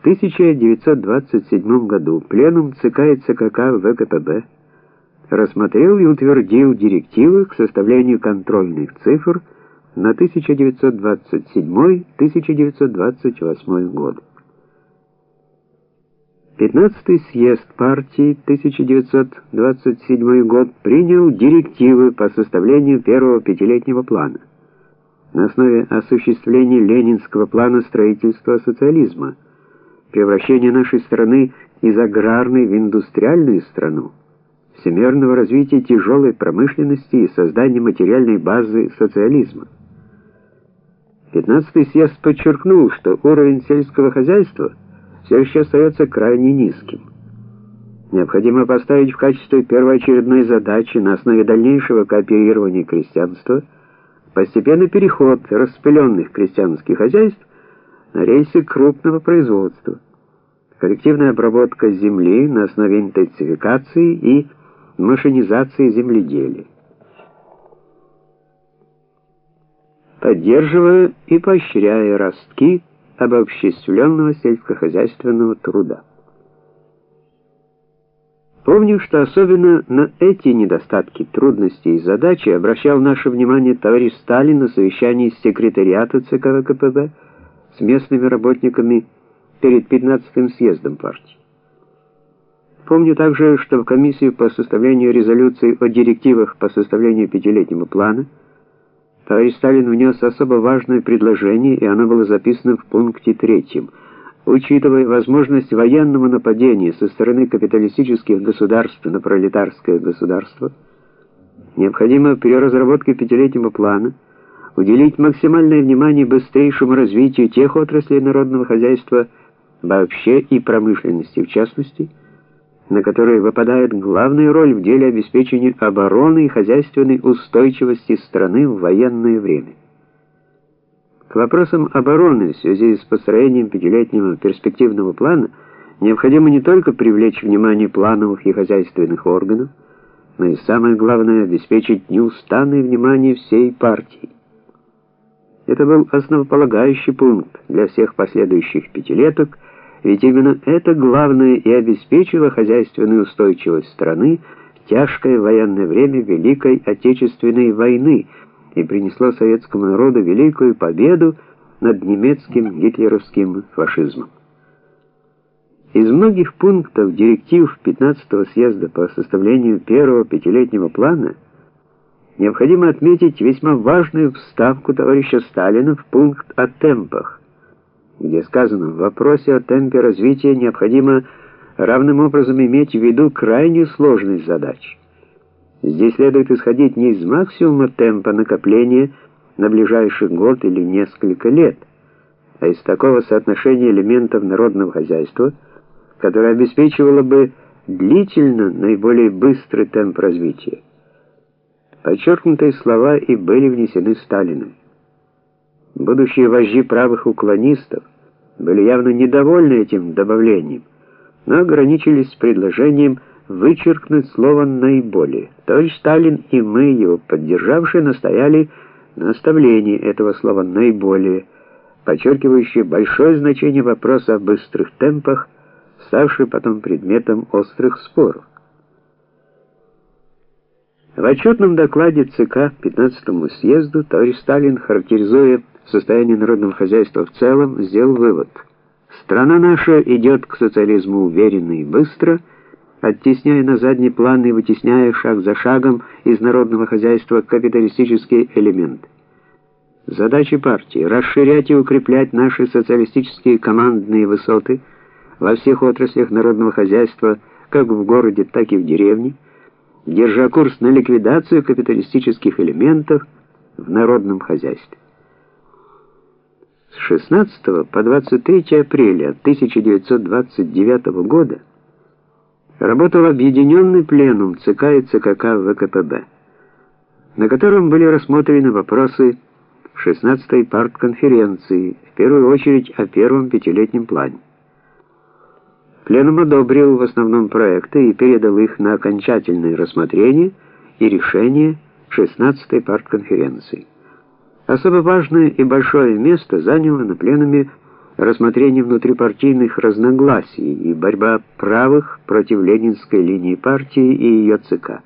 В 1927 году Пленум ЦК и ЦКК ВКПБ рассмотрел и утвердил директивы к составлению контрольных цифр на 1927-1928 годы. 15-й съезд партии 1927 год принял директивы по составлению первого пятилетнего плана на основе осуществления ленинского плана строительства социализма, превращения нашей страны из аграрной в индустриальную страну, всемирного развития тяжелой промышленности и создания материальной базы социализма. 15-й съезд подчеркнул, что уровень сельского хозяйства все еще остается крайне низким. Необходимо поставить в качестве первоочередной задачи на основе дальнейшего кооперирования крестьянства постепенный переход распыленных крестьянских хозяйств на рельсы крупного производства, коллективная обработка земли на основе интенсификации и машинизации земледелия. Поддерживая и поощряя ростки обобществленного сельскохозяйственного труда. Помню, что особенно на эти недостатки, трудности и задачи обращал наше внимание товарищ Сталин на совещании секретариата ЦК ВКПБ с местными работниками перед 15-м съездом партии. Помню также, что в комиссию по составлению резолюции о директивах по составлению пятилетнего плана товарищ Сталин внес особо важное предложение, и оно было записано в пункте третьем. Учитывая возможность военного нападения со стороны капиталистических государств на пролетарское государство, необходимо при разработке пятилетнего плана уделить максимальное внимание быстрейшему развитию тех отраслей народного хозяйства вообще и промышленности в частности, на которые выпадает главная роль в деле обеспечения обороны и хозяйственной устойчивости страны в военное время. К вопросам обороны в связи с построением пятилетнего перспективного плана необходимо не только привлечь внимание плановых и хозяйственных органов, но и самое главное обеспечить неустанное внимание всей партии. Это был основополагающий пункт для всех последующих пятилеток – ведь именно это главное и обеспечило хозяйственную устойчивость страны в тяжкое военное время Великой Отечественной войны и принесло советскому народу великую победу над немецким гитлеровским фашизмом. Из многих пунктов директив 15-го съезда по составлению первого пятилетнего плана необходимо отметить весьма важную вставку товарища Сталина в пункт о темпах где сказано, в вопросе о темпе развития необходимо равным образом иметь в виду крайнюю сложность задач. Здесь следует исходить не из максимума темпа накопления на ближайший год или несколько лет, а из такого соотношения элементов народного хозяйства, которое обеспечивало бы длительно наиболее быстрый темп развития. Подчеркнутые слова и были внесены Сталиным. Будущие вожди правых уклонистов были явно недовольны этим добавлением, но ограничились предложением вычеркнуть слово «наиболее». Товарищ Сталин и мы, его поддержавшие, настояли на оставлении этого слова «наиболее», подчеркивающее большое значение вопроса о быстрых темпах, ставший потом предметом острых споров. В отчетном докладе ЦК 15-му съезду товарищ Сталин, характеризуя состояние народного хозяйства в целом, сделал вывод. Страна наша идет к социализму уверенно и быстро, оттесняя на задний план и вытесняя шаг за шагом из народного хозяйства капиталистические элементы. Задача партии расширять и укреплять наши социалистические командные высоты во всех отраслях народного хозяйства, как в городе, так и в деревне, держа курс на ликвидацию капиталистических элементов в народном хозяйстве. С 16 по 23 апреля 1929 года работал объединенный пленум ЦК и ЦКК ВКПБ, на котором были рассмотрены вопросы 16-й партконференции, в первую очередь о первом пятилетнем плане. Пленум одобрил в основном проекты и передал их на окончательное рассмотрение и решение 16-й партконференции. Особо важное и большое место заняло на пленуме рассмотрение внутрипартийных разногласий и борьба правых против ленинской линии партии и ее ЦК.